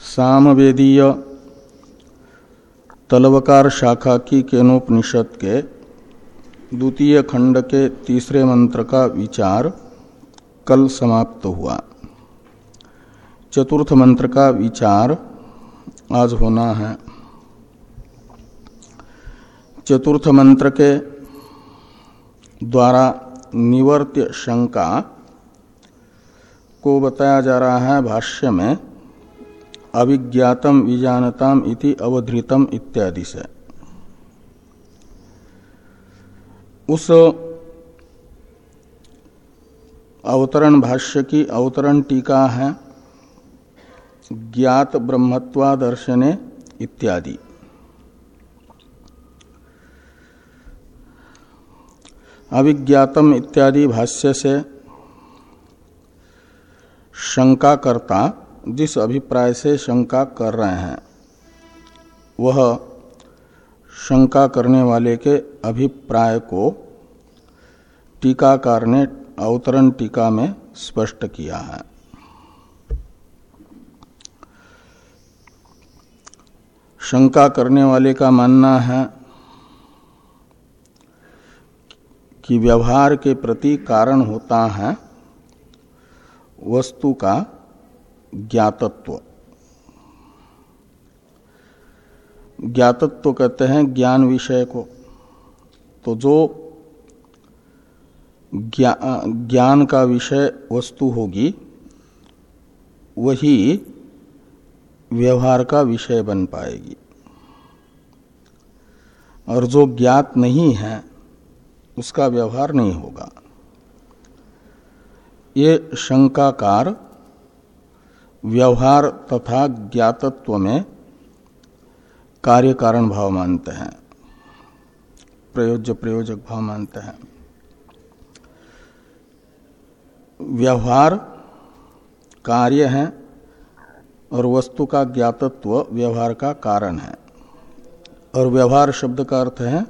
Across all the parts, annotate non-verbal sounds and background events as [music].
सामवेदीय तलवकार शाखा की केनोपनिषद के द्वितीय खंड के तीसरे मंत्र का विचार कल समाप्त हुआ। चतुर्थ मंत्र का विचार आज होना है। चतुर्थ मंत्र के द्वारा निवर्त्य शंका को बताया जा रहा है भाष्य में। अविज्ञातम विजानताम इति अवधृतम इत्यादि से। उस अवतरण भाष्य की अवतरण टीका है, ज्ञात ब्रह्मत्वादर्शने इत्यादि। अविज्ञातम इत्यादि भाष्य से शंका करता जिस अभिप्राय से शंका कर रहे हैं, वह शंका करने वाले के अभिप्राय को टीकाकार ने अवतरण टीका में स्पष्ट किया है। शंका करने वाले का मानना है कि व्यवहार के प्रति कारण होता है वस्तु का ज्ञातत्व। ज्ञातत्व कहते हैं ज्ञान विषय को। तो जो ज्ञा, ज्ञान का विषय वस्तु होगी वही व्यवहार का विषय बन पाएगी। और जो ज्ञात नहीं है उसका व्यवहार नहीं होगा। ये शंकाकार व्यवहार तथा ज्ञातत्व में कार्य कारण भाव मानते हैं। प्रयोज्य, प्रयोजक भाव मानते हैं। व्यवहार कार्य है और वस्तु का ज्ञातत्व व्यवहार का कारण है। और व्यवहार शब्द का अर्थ है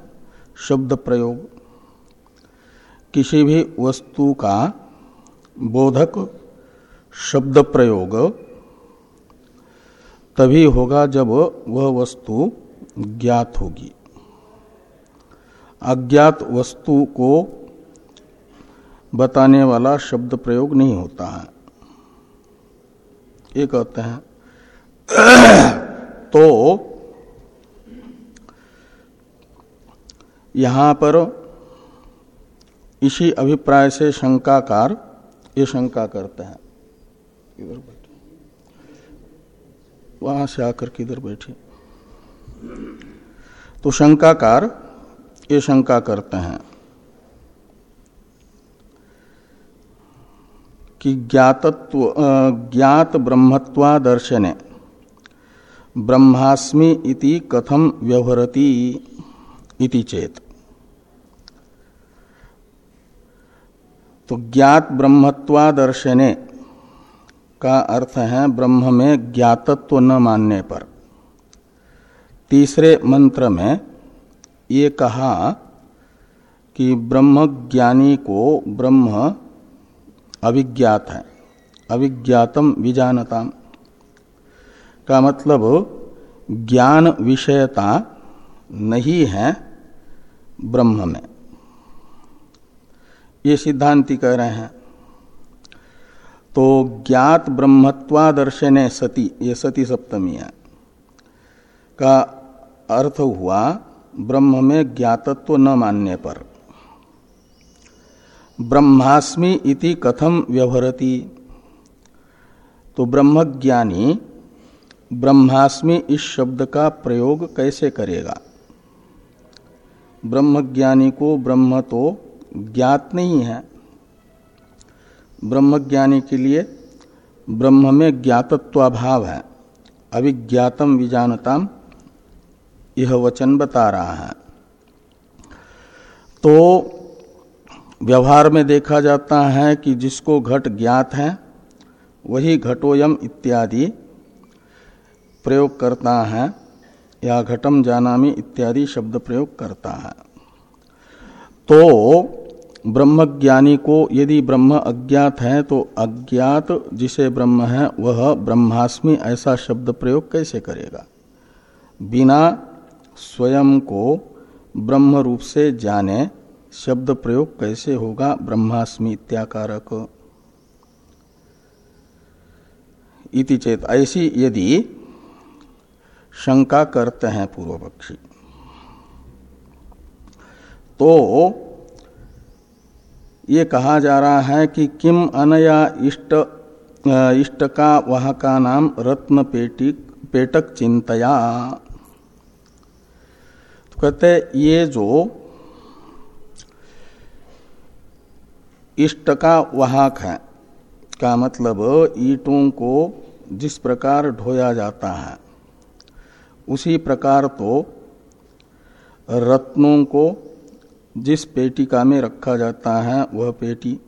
शब्द प्रयोग। किसी भी वस्तु का बोधक शब्द प्रयोग तभी होगा जब वह वस्तु ज्ञात होगी। अज्ञात वस्तु को बताने वाला शब्द प्रयोग नहीं होता है। ये कहते हैं तो यहाँ पर इसी अभिप्राय से शंकाकार, ये शंका करते हैं। वहाँ से आकर के इधर बैठे। तो शंकाकार, ये शंका करते हैं कि ज्ञातत्व ज्ञात ब्रह्मत्वादर्शने, ब्रह्मास्मि इति कथम व्यवहरती इति चेत। तो ज्ञात ब्रह्मत्वादर्शने का अर्थ है ब्रह्म में ज्ञातत्व न मानने पर। तीसरे मंत्र में ये कहा कि ब्रह्म ज्ञानी को ब्रह्म अभिज्ञात है। अभिज्ञातम विजानता का मतलब ज्ञान विषयता नहीं है ब्रह्म में। ये सिद्धांति कह रहे हैं। तो ज्ञात ब्रह्मत्वादर्शने सती, ये सती सप्तमी है। का अर्थ हुआ, ब्रह्म में ज्ञातत्व न मानने पर। ब्रह्मास्मि इति कथम व्यवहरती? तो ब्रह्मज्ञानी, ब्रह्मास्मि इस शब्द का प्रयोग कैसे करेगा? ब्रह्मज्ञानी को ब्रह्म तो ज्ञात नहीं है। ब्रह्मज्ञानी के लिए ब्रह्म में ज्ञातत्वाभाव है। अभिज्ञातम विजानताम, यह वचन बता रहा है। तो व्यवहार में देखा जाता है कि जिसको घट ज्ञात है, वही घटोयम इत्यादि प्रयोग करता है, या घटम जानामी इत्यादि शब्द प्रयोग करता है। तो ब्रह्मज्ञानी को यदि ब्रह्म अज्ञात है तो अज्ञात जिसे ब्रह्म है, वह ब्रह्मास्मि ऐसा शब्द प्रयोग कैसे करेगा? बिना स्वयं को ब्रह्म रूप से जाने शब्द प्रयोग कैसे होगा ब्रह्मास्मि इत्याकारक? इति चेत ऐसी यदि शंका करते हैं पूर्व पक्षी तो ये कहा जा रहा है कि किम अनया इष्ट इष्ट का वह का नाम रत्न पेटी, पेटक चिंतया। तो कहते ये जो इष्ट का वाहक है, का मतलब ईटों को जिस प्रकार ढोया जाता है, उसी प्रकार तो रत्नों को जिस पेटिका में रखा जाता है वह पेटी।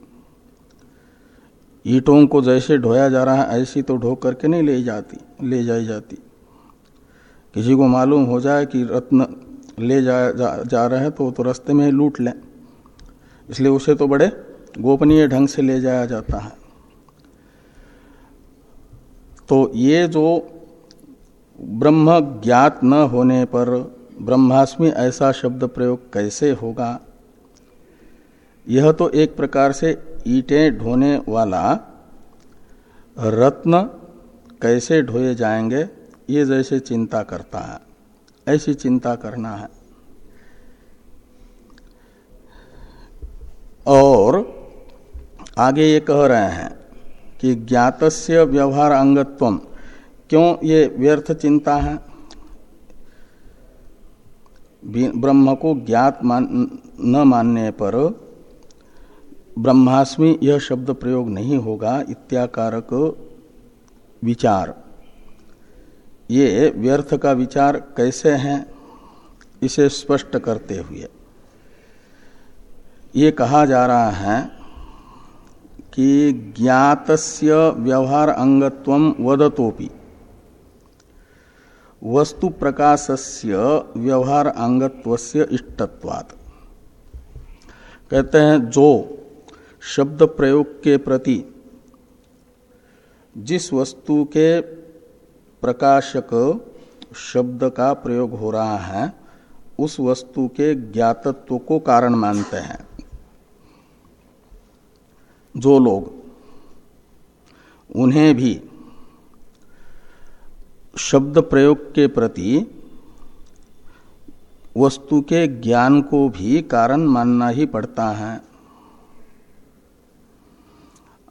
ईटों को जैसे ढोया जा रहा है ऐसी तो ढो करके नहीं ले जाती ले जाई जाती। किसी को मालूम हो जाए कि रत्न ले जा, जा, जा रहे हैं तो तो रास्ते में लूट लें। इसलिए उसे तो बड़े गोपनीय ढंग से ले जाया जाता है। तो ये जो ब्रह्म ज्ञात न होने पर ब्रह्मास्मि ऐसा शब्द प्रयोग कैसे होगा? यह तो एक प्रकार से ईटें ढोने वाला रत्न कैसे ढोए जाएँगे, ये जैसे चिंता करता है, ऐसी चिंता करना है। और आगे ये कह रहे हैं कि ज्ञातस्य व्यवहार अंगत्व, क्यों ये व्यर्थ चिंता है? ब्रह्म को ज्ञात मान न मानने पर ब्रह्मास्मि यह शब्द प्रयोग नहीं होगा, इत्याकारक विचार। ये व्यर्थ का विचार कैसे है, इसे स्पष्ट करते हुए। ये कहा जा रहा है कि ज्ञातस्य व्यवहार अंगत्व वदतोपि। वस्तु प्रकाशस्य व्यवहार अंगत्वस्य इष्टत्वात्। कहते हैं, जो शब्द प्रयोग के प्रति जिस वस्तु के प्रकाशक शब्द का प्रयोग हो रहा है, उस वस्तु के ज्ञातत्व को कारण मानते हैं। जो लोग, उन्हें भी शब्द प्रयोग के प्रति वस्तु के ज्ञान को भी कारण मानना ही पड़ता है।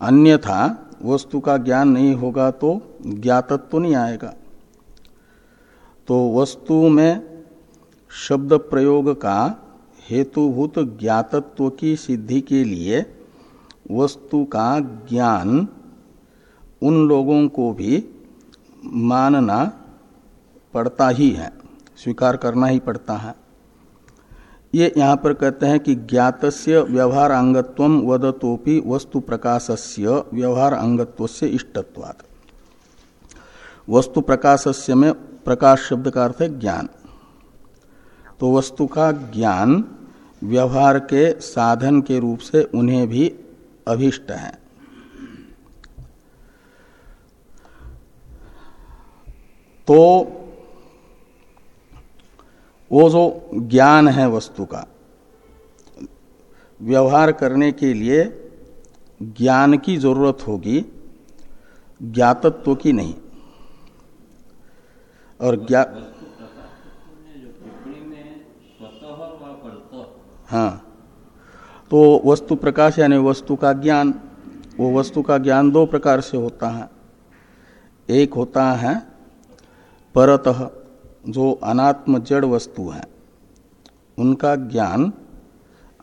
अन्यथा वस्तु का ज्ञान नहीं होगा तो ज्ञातत्व नहीं आएगा। तो वस्तु में शब्द प्रयोग का हेतुभूत ज्ञातत्व की सिद्धि के लिए वस्तु का ज्ञान उन लोगों को भी मानना पड़ता ही है, स्वीकार करना ही पड़ता है। ये यहाँ पर कहते हैं कि ज्ञातस्य व्यवहार अंगत्व वदतोपि वस्तु प्रकाशस्य व्यवहार अंगत्व से इष्टत्वाद वस्तु प्रकाशस्य में प्रकाश शब्द का अर्थ है ज्ञान। तो वस्तु का ज्ञान व्यवहार के साधन के रूप से उन्हें भी अभिष्ट है। तो वो जो ज्ञान है वस्तु का, व्यवहार करने के लिए ज्ञान की ज़रूरत होगी, ज्ञातत्व की नहीं। और ज्ञा हाँ तो वस्तु प्रकाश यानी वस्तु का ज्ञान, वो वस्तु का ज्ञान दो प्रकार से होता है। एक होता है परतः जो अनात्म जड़ वस्तु है, उनका ज्ञान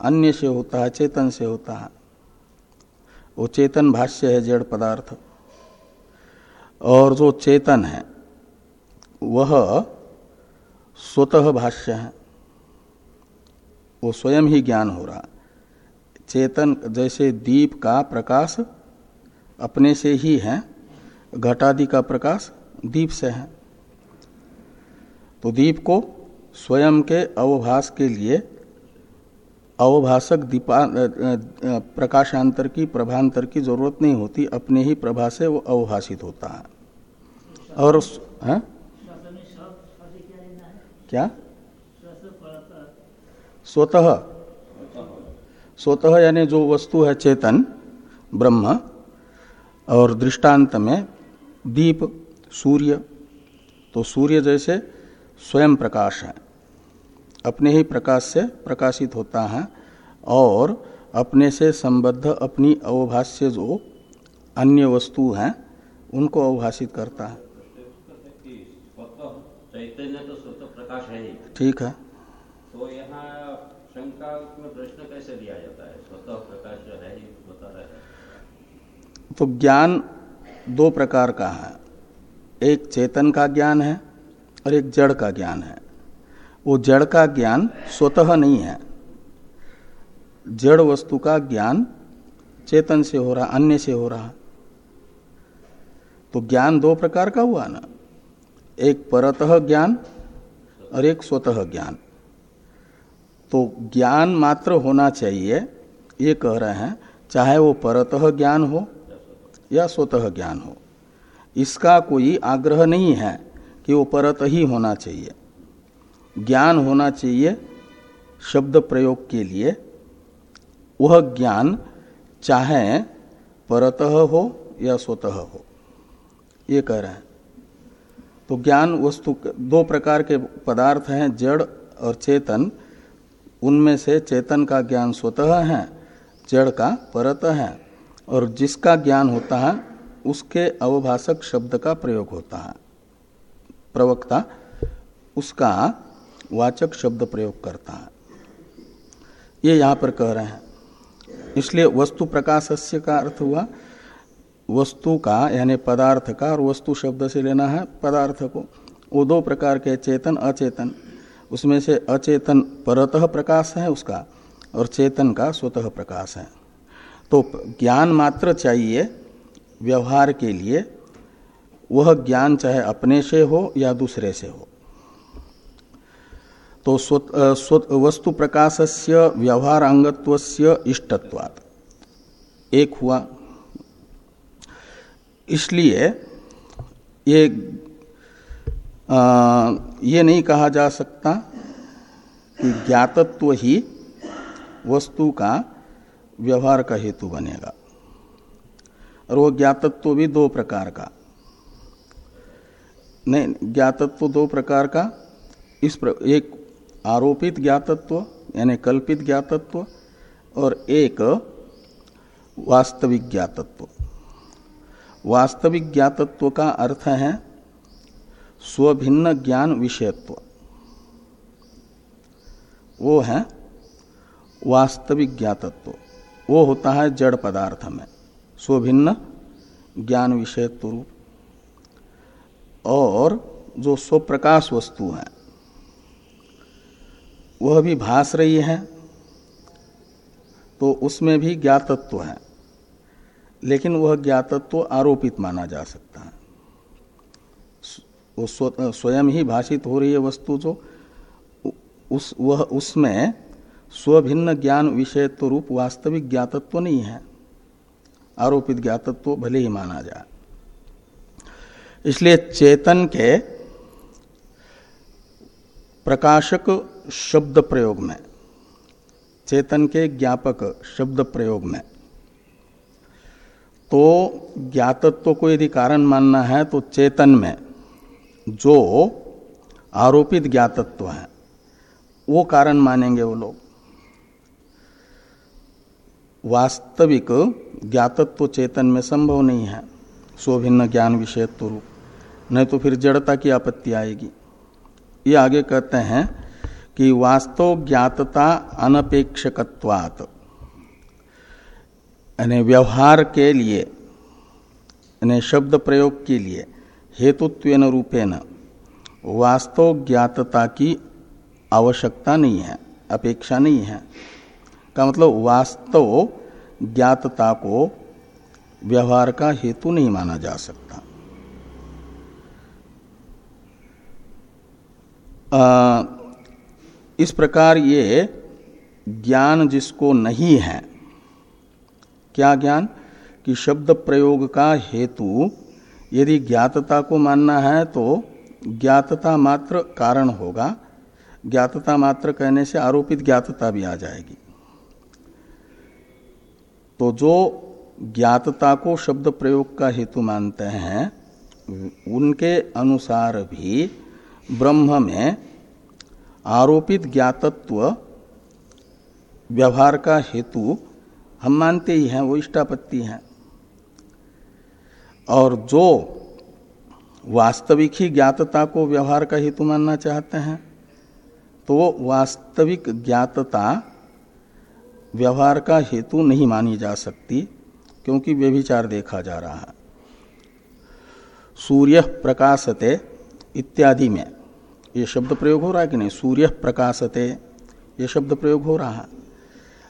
अन्य से होता है, चेतन से होता है। वो चेतन भाष्य है, जड़ पदार्थ। और जो चेतन है, वह स्वतः भाष्य है। वो स्वयं ही ज्ञान हो रहा चेतन जैसे दीप का प्रकाश अपने से ही है, घटादि का प्रकाश दीप से है। तो दीप को स्वयं के अवभास के लिए अवभाषक दीपा प्रकाशांतर की, प्रभांतर की ज़रूरत नहीं होती, अपने ही प्रभा से वो अवभाषित होता है। और है? क्या? स्वतः। स्वतः यानी जो वस्तु है चेतन, ब्रह्म, और दृष्टांत में दीप, सूर्य तो सूर्य जैसे स्वयं प्रकाश है। अपने ही प्रकाश से प्रकाशित होता है और अपने से संबद्ध अपनी अवभाष्य जो अन्य वस्तु हैं उनको अवभाषित करता है। चैतन्य तो स्वतः प्रकाश है ही ठीक है। तो यहाँ शंका में प्रश्न कैसे दिया जाता है? स्वतः प्रकाश है ही बता रहे तो ज्ञान दो प्रकार का है। एक चेतन का ज्ञान है और एक जड़ का ज्ञान है। वो जड़ का ज्ञान स्वतः नहीं है। जड़ वस्तु का ज्ञान चेतन से हो रहा, अन्य से हो रहा। तो ज्ञान दो प्रकार का हुआ ना। एक परतः ज्ञान और एक स्वतः ज्ञान। तो ज्ञान मात्र होना चाहिए, ये कह रहे हैं, चाहे वो परतः ज्ञान हो या स्वतः ज्ञान हो। इसका कोई आग्रह नहीं है। कि वो परत ही होना चाहिए। ज्ञान होना चाहिए शब्द प्रयोग के लिए। वह ज्ञान चाहे परतः हो या स्वतः हो। ये कह रहे हैं। तो ज्ञान वस्तु दो प्रकार के पदार्थ हैं, जड़ और चेतन। उनमें से चेतन का ज्ञान स्वतः है, जड़ का परत है, और जिसका ज्ञान होता है, उसके अवभाषक शब्द का प्रयोग होता है। प्रवक्ता, उसका वाचक शब्द प्रयोग करता है। ये यहाँ पर कह रहे हैं। इसलिए वस्तु प्रकाशस्य का अर्थ हुआ, वस्तु का यानी पदार्थ का और वस्तु शब्द से लेना है पदार्थ को। वो दो प्रकार के चेतन, अचेतन। उसमें से अचेतन परतः प्रकाश है उसका, और चेतन का स्वतः प्रकाश है। तो ज्ञान मात्र चाहिए व्यवहार के लिए वह ज्ञान चाहे अपने से हो या दूसरे से हो। तो वस्तु प्रकाशस्य व्यवहार अंगत्वस्य इष्टत्वात्। एक हुआ। इसलिए ये आ, ये नहीं कहा जा सकता कि ज्ञातत्व ही वस्तु का व्यवहार का हेतु बनेगा। और वो ज्ञातत्व भी दो प्रकार का। नहीं ज्ञातत्व दो प्रकार का। इस प्र, एक आरोपित ज्ञातत्व यानी कल्पित ज्ञातत्व और एक वास्तविक ज्ञातत्व। वास्तविक ज्ञातत्व का अर्थ है स्वभिन्न ज्ञान विषयत्व। वो है वास्तविक ज्ञातत्व। वो होता है जड़ पदार्थ में स्वभिन्न ज्ञान विषयत्व रूप। और जो स्वप्रकाश वस्तु है, वह भी भास रही है तो उसमें भी ज्ञातत्व है। लेकिन वह ज्ञातत्व आरोपित माना जा सकता है। वो स्वयं ही भाषित हो रही है वस्तु जो, उस, वह उसमें स्वभिन्न ज्ञान विषयत्व रूप वास्तविक ज्ञातत्व नहीं है। आरोपित ज्ञातत्व भले ही माना जाए। इसलिए चेतन के प्रकाशक शब्द प्रयोग में, चेतन के ज्ञापक शब्द प्रयोग में तो ज्ञातत्व को यदि कारण मानना है तो चेतन में जो आरोपित ज्ञातत्व है, वो कारण मानेंगे वो लोग। वास्तविक ज्ञातत्व चेतन में संभव नहीं है स्वभिन्न ज्ञान विषयत्व रूप। नहीं तो फिर जड़ता की आपत्ति आएगी। ये आगे कहते हैं कि वास्तव ज्ञातता अनपेक्षकत्वात्। यानी व्यवहार के लिए, यानी शब्द प्रयोग के लिए हेतुत्व रूपेण वास्तव ज्ञातता की आवश्यकता नहीं है, अपेक्षा नहीं है। का मतलब वास्तव ज्ञातता को व्यवहार का हेतु नहीं माना जा सकता। आ, इस प्रकार ये ज्ञान जिसको नहीं है क्या ज्ञान? कि शब्द प्रयोग का हेतु यदि ज्ञातता को मानना है तो ज्ञातता मात्र कारण होगा। ज्ञातता मात्र कहने से आरोपित ज्ञातता भी आ जाएगी। तो जो ज्ञातता को शब्द प्रयोग का हेतु मानते हैं उनके अनुसार भी ब्रह्म में आरोपित ज्ञातत्व व्यवहार का हेतु हम मानते ही हैं, वो इष्टापत्ति हैं। और जो वास्तविक ही ज्ञातता को व्यवहार का हेतु मानना चाहते हैं तो वास्तविक ज्ञातता व्यवहार का हेतु नहीं मानी जा सकती, क्योंकि व्यभिचार देखा जा रहा है। सूर्य प्रकाशते इत्यादि में ये शब्द प्रयोग हो रहा है कि नहीं? सूर्य प्रकाशते, ये शब्द प्रयोग हो रहा है।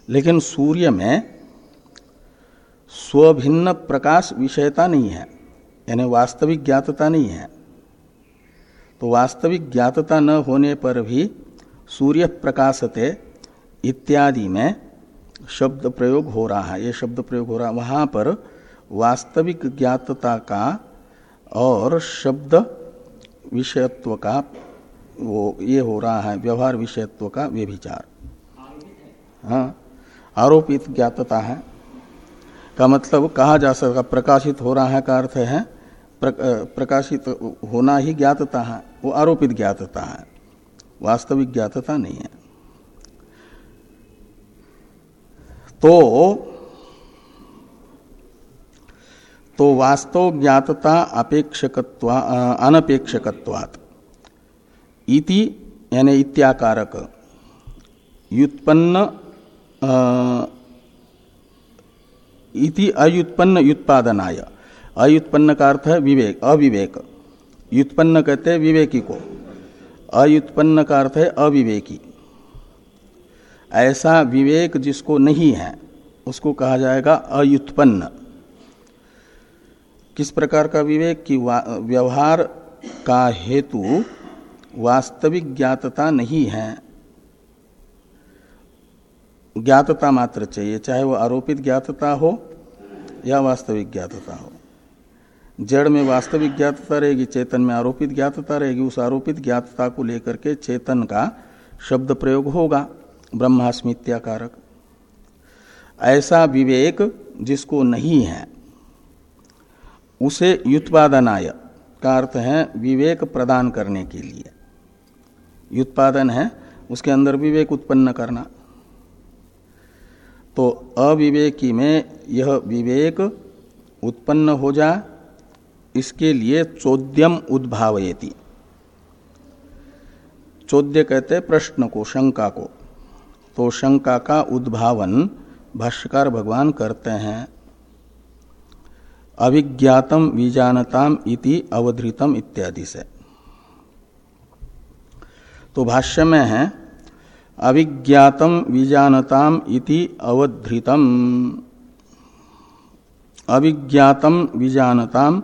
लेकिन सूर्य में स्वभिन्न प्रकाश विषयता नहीं है, यानी वास्तविक ज्ञातता नहीं है। तो वास्तविक ज्ञातता न होने पर भी सूर्य प्रकाशते इत्यादि में शब्द प्रयोग हो रहा है, ये शब्द प्रयोग हो रहा है। वहाँ पर वास्तविक ज्ञातता का और शब्द विषयत्व का वो ये हो रहा है व्यवहार विषयत्व का व्यभिचार। हाँ आरोपित ज्ञातता है। का मतलब कहा जा सकता प्रकाशित हो रहा है का अर्थ है प्रकाशित होना ही ज्ञातता है, वो आरोपित ज्ञातता है। वास्तविक ज्ञातता नहीं है। तो तो वास्तव ज्ञातता अपेक्षकत्वा अनपेक्षकत्वात्। इति यानी इत्याकारक। इति अयुत्पन्न युत्पादनाय अयुत्पन्न का अर्थ है विवेक, अविवेक। युत्पन्न कहते हैं विवेकी को। अयुत्पन्न का अर्थ है अविवेकी। ऐसा विवेक जिसको नहीं है, उसको कहा जाएगा अयुत्पन्न किस प्रकार का विवेक? कि व्यवहार का हेतु वास्तविक ज्ञातता नहीं है। ज्ञातता मात्र चाहिए, चाहे वो आरोपित ज्ञातता हो या वास्तविक ज्ञातता हो। जड़ में वास्तविक ज्ञातता रहेगी, चेतन में आरोपित ज्ञातता रहेगी, उस आरोपित ज्ञातता को लेकर के चेतन का शब्द प्रयोग होगा, ब्रह्मास्मित्याकारक। ऐसा विवेक जिसको नहीं है, उसे युत्पादनाय का अर्थ है विवेक प्रदान करने के लिए। युत्पादन है, उसके अंदर विवेक उत्पन्न करना। तो अविवेकी में यह विवेक उत्पन्न हो जा, इसके लिए चौद्यम उद्भावयति। चौद्य कहते प्रश्न को, शंका को। तो शंका का उद्भावन भाष्यकार भगवान करते हैं। अभिज्ञातम विजानताम इति अवधृतम इत्यादि से। तो भाष्य में है, अविज्ञातम विजानताम इति अवधृतम। अविज्ञातम विजानताम,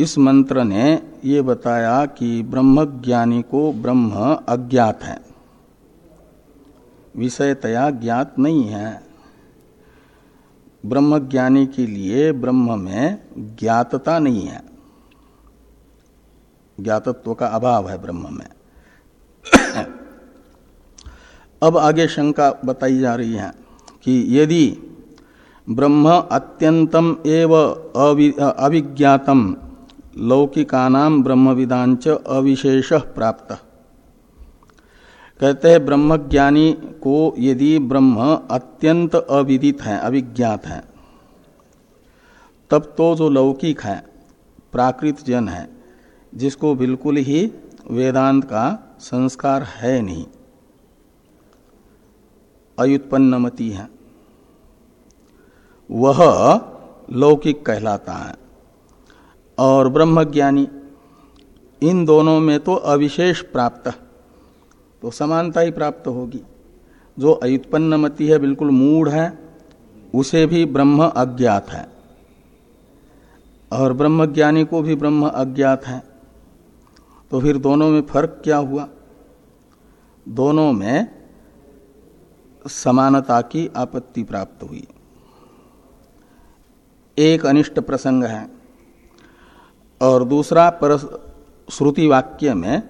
इस मंत्र ने ये बताया कि ब्रह्म ज्ञानी को ब्रह्म अज्ञात है। विषयतया ज्ञात नहीं है। ब्रह्म ज्ञानी के लिए ब्रह्म में ज्ञातता नहीं है। ज्ञातत्व का अभाव है ब्रह्म में। अब आगे शंका बताई जा रही है कि यदि ब्रह्म अत्यंतम एव अविज्ञातम लौकिकानाम ब्रह्मविदांच अविशेष प्राप्त। कहते हैं, ब्रह्मज्ञानी को यदि ब्रह्म अत्यंत अविदित है, अविज्ञात है, तब तो जो लौकिक है, प्राकृत जन है, जिसको बिल्कुल ही वेदांत का संस्कार है नहीं। अयुत्पन्नमति है। वह लौकिक कहलाता है। और ब्रह्मज्ञानी, इन दोनों में तो अविशेष प्राप्त तो समानता ही प्राप्त होगी। जो अयुत्पन्नमति है, बिल्कुल मूढ़ है, उसे भी ब्रह्म अज्ञात है। और ब्रह्मज्ञानी को भी ब्रह्म अज्ञात है। तो फिर दोनों में फ़र्क क्या हुआ? दोनों में समानता की आपत्ति प्राप्त हुई। एक अनिष्ट प्रसंग है और दूसरा परस, श्रुति वाक्य में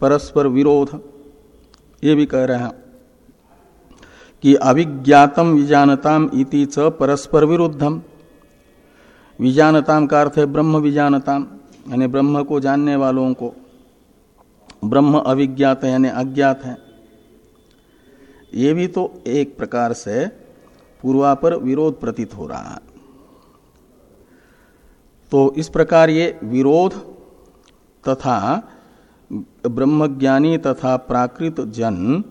परस्पर विरोध। ये भी कह रहे हैं कि अभिज्ञातम विजानताम इति च परस्पर विरुद्धम। विजानताम का अर्थ है ब्रह्म विजानताम, यानी ब्रह्म को जानने वालों को। ब्रह्म अविज्ञात है, यानी अज्ञात है। ये भी तो एक प्रकार से पूर्वापर विरोध प्रतीत हो रहा है। तो इस प्रकार ये विरोध तथा ब्रह्मज्ञानी तथा प्राकृत जन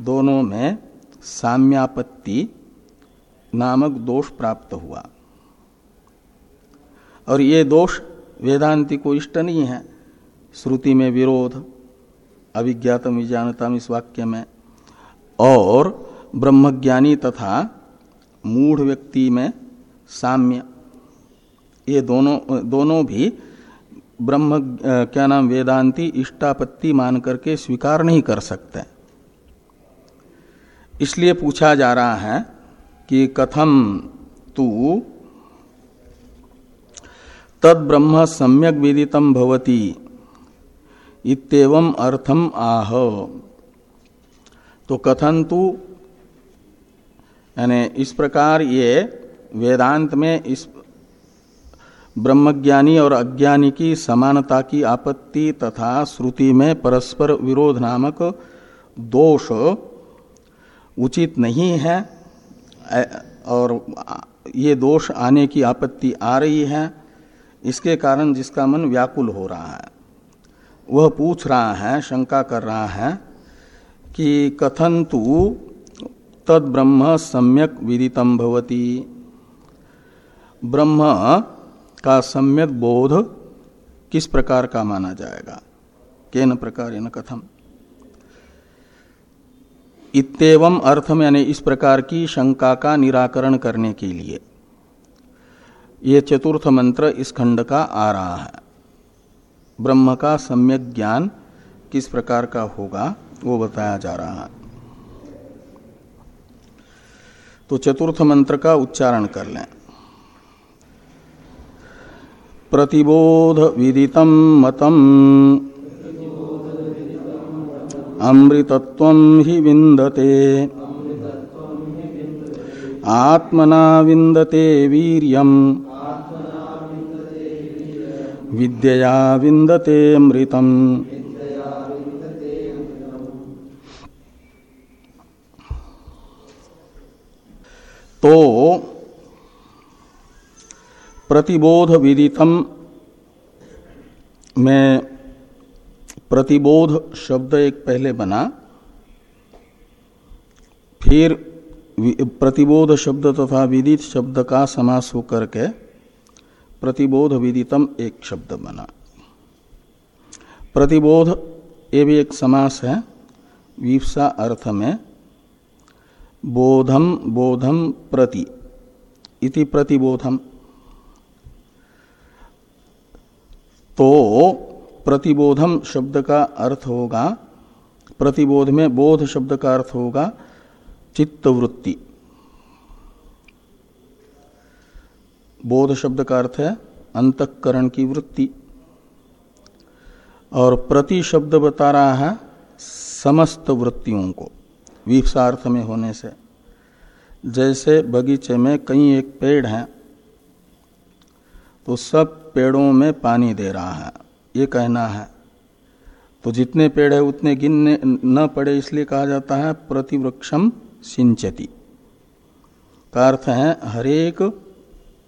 दोनों में साम्यापत्ति नामक दोष प्राप्त हुआ। और ये दोष वेदांति को इष्ट नहीं है। श्रुति में विरोध अभिज्ञातम विज्ञानतम इस वाक्य में और ब्रह्मज्ञानी तथा मूढ़ व्यक्ति में साम्य। ये दोनों दोनों भी ब्रह्म क्या नाम, वेदांति, इष्टापत्ति मान करके स्वीकार नहीं कर सकते। इसलिए पूछा जा रहा है कि कथम तू तद ब्रह्म सम्यक विदितम भवती इतम अर्थम आह। तो कथन तू यानी इस प्रकार ये वेदांत में इस ब्रह्मज्ञानी और अज्ञानी की समानता की आपत्ति तथा श्रुति में परस्पर विरोध नामक दोष उचित नहीं है और ये दोष आने की आपत्ति आ रही है, इसके कारण जिसका मन व्याकुल हो रहा है, वह पूछ रहा है, शंका कर रहा है कि कथन तो तद ब्रह्म सम्यक विदितम भवती। ब्रह्म का सम्यक बोध किस प्रकार का माना जाएगा? केन प्रकार न कथम? इतम अर्थम यानी इस प्रकार की शंका का निराकरण करने के लिए। ये चतुर्थ मंत्र इस खंड का आ रहा है। ब्रह्म का सम्यक ज्ञान किस प्रकार का होगा? वो बताया जा रहा है। तो चतुर्थ मंत्र का उच्चारण कर लें। प्रतिबोध विदितम मतम। अमृतत्व ही विंदते आत्मना विंदते वीर्यम। विद्यया विंदते अमृतम तो प्रतिबोध विदितम, में प्रतिबोध शब्द एक पहले बना, फिर प्रतिबोध शब्द तथा विदित शब्द का समास होकर के प्रतिबोध विदितम एक शब्द बना। प्रतिबोध ये भी एक समास है विप्सा अर्थ में बोधम बोधम प्रति इति प्रतिबोधम तो प्रतिबोधम शब्द का अर्थ होगा, प्रतिबोध में बोध शब्द का अर्थ होगा, चित्तवृत्ति। बोध शब्द का अर्थ है अंतकरण की वृत्ति। और प्रति शब्द बता रहा है समस्त वृत्तियों को। विप्सार्थ में होने से। जैसे बगीचे में कई एक पेड़ हैं तो सब पेड़ों में पानी दे रहा है। ये कहना है तो जितने पेड़ है, उतने गिनने न पड़े, इसलिए कहा जाता है प्रतिवृक्षम सिंचती। का अर्थ है, हरेक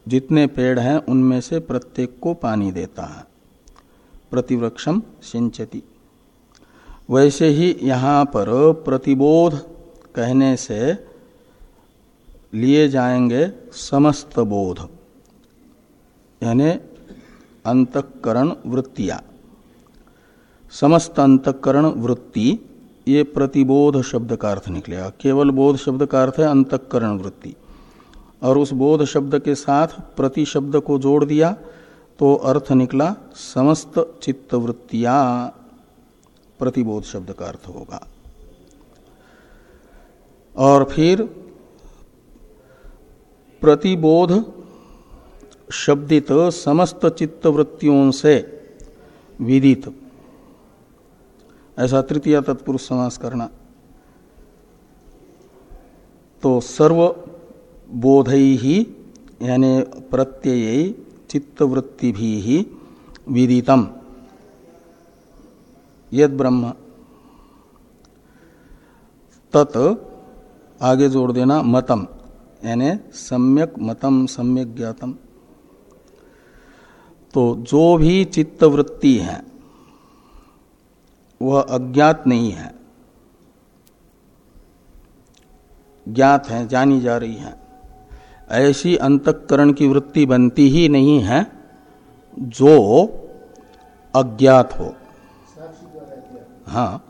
जितने पेड़ हैं, उनमें से प्रत्येक को पानी देता है। प्रतिवृक्षम सिंचती। वैसे ही यहाँ पर प्रतिबोध कहने से लिए जाएँगे समस्त बोध, यानी अंतकरण वृत्तियाँ। समस्त अंतकरण वृत्ति, ये प्रतिबोध शब्द का अर्थ निकलेगा। केवल बोध शब्द का अर्थ है अंतकरण वृत्ति। और उस बोध शब्द के साथ प्रति शब्द को जोड़ दिया तो अर्थ निकला समस्त चित्त वृत्तियाँ प्रतिबोध शब्द का अर्थ होगा। और फिर प्रतिबोध शब्दित समस्त चित्त वृत्तियों से विदित। ऐसा तृतीय तत्पुरुष समास करना। तो सर्व बोध ही यानी प्रत्यय चित्तवृत्ति भी ही विदितम। यद ब्रह्म तत् आगे जोड़ देना मतम, यानी सम्यक मतम, सम्यक ज्ञातम। तो जो भी चित्तवृत्ति है, वह अज्ञात नहीं है। ज्ञात है, जानी जा रही है। ऐसी अंतकरण की वृत्ति बनती ही नहीं है, जो अज्ञात हो। हाँ।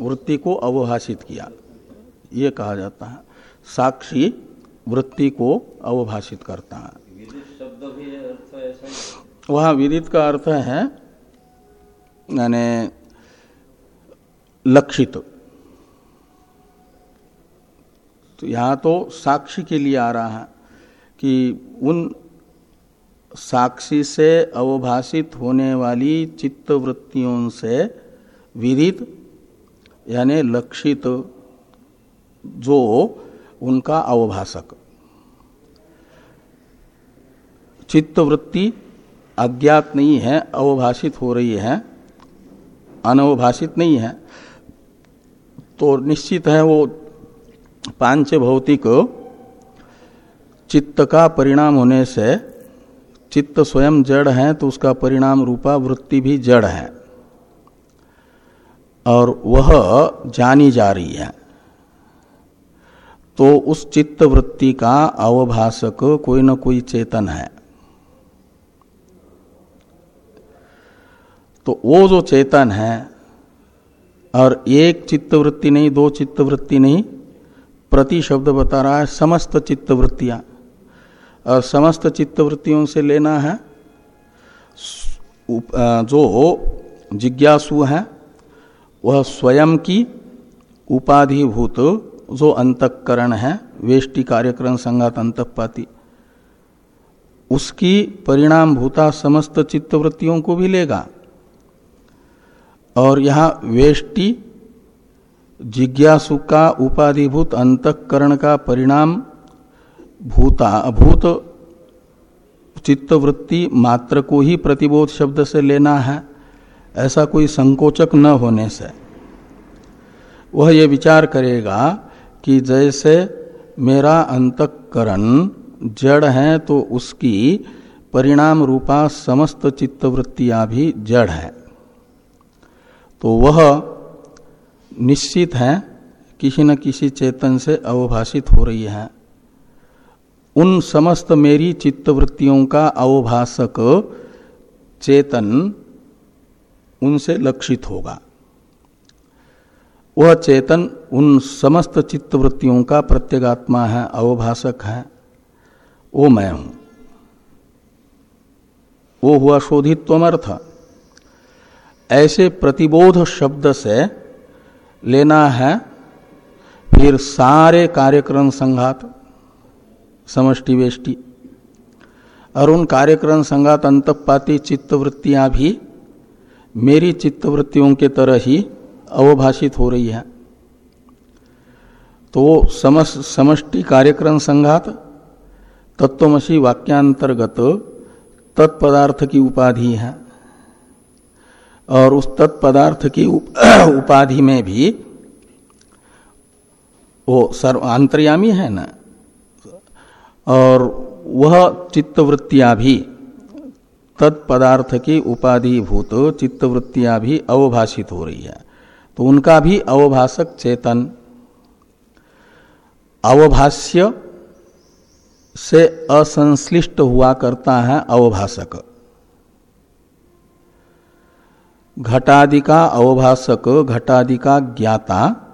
वृत्ति को अवभाषित किया। ये कहा जाता है। साक्षी वृत्ति को अवभाषित करता है। वहाँ विदित का अर्थ है, यानी लक्षित। तो यहाँ तो साक्षी के लिए आ रहा है कि उन साक्षी से अवभाषित होने वाली चित्त वृत्तियों से विदित यानी लक्षित जो उनका अवभाषक। चित्तवृत्ति अज्ञात नहीं है, अवभाषित हो रही है, अनवभाषित नहीं है तो निश्चित है वो पाँच भौतिक चित्त का परिणाम होने से चित्त स्वयं जड़ है तो उसका परिणाम रूपा वृत्ति भी जड़ है। और वह जानी जा रही है। तो उस चित्त वृत्ति का अवभाषक कोई न कोई चेतन है। तो वो जो चेतन है, और एक चित्तवृत्ति नहीं, दो चित्तवृत्ति नहीं, प्रति शब्द बता रहा है, समस्त चित्तवृत्तियाँ। और समस्त चित्तवृत्तियों से लेना है जो जिज्ञासु है वह स्वयं की उपाधिभूत जो अंतकरण है, वेष्टि कार्यक्रम, संगात, अंतपाती, उसकी परिणाम भूता समस्त चित्तवृत्तियों को भी लेगा। और यहाँ वेष्टि जिज्ञासु का उपाधिभूत अंतकरण का परिणाम भूता अभूत चित्तवृत्ति मात्र को ही प्रतिबोध शब्द से लेना है। ऐसा कोई संकोचक न होने से। वह ये विचार करेगा कि जैसे मेरा अंतकरण जड़ है तो उसकी परिणाम रूपा समस्त चित्तवृत्तियाँ भी जड़ है। तो वह निश्चित है, किसी न किसी चेतन से अवभाषित हो रही है। उन समस्त मेरी चित्तवृत्तियों का अवभाषक चेतन उनसे लक्षित होगा। वह चेतन उन समस्त चित्तवृत्तियों का प्रत्यगात्मा है, अवभाषक है। वो मैं हूँ। वो हुआ शोधित्वमर्थ ऐसे प्रतिबोध शब्द से लेना है, फिर सारे कार्यक्रम संघात, समष्टि वेष्टि। और उन कार्यक्रम संघात, अंतपाती चित्तवृत्तियाँ भी मेरी चित्तवृत्तियों के तरह ही अवभाषित हो रही है। तो समष्टि कार्यक्रम संघात, तत्वमसी वाक्यांतर्गत तत्पदार्थ की उपाधि है। और उस तत्पदार्थ की [coughs] उपाधि में भी वो सर्व अंतर्यामी है ना। और वह चित्तवृत्तियाँ भी तत्पदार्थ की उपाधिभूत चित्तवृत्तियाँ भी अवभाषित हो रही है। तो उनका भी अवभाषक चेतन, अवभाष्य से असंश्लिष्ट हुआ करता है अवभाषक। घटादि का अवभाषक घटादि का ज्ञाता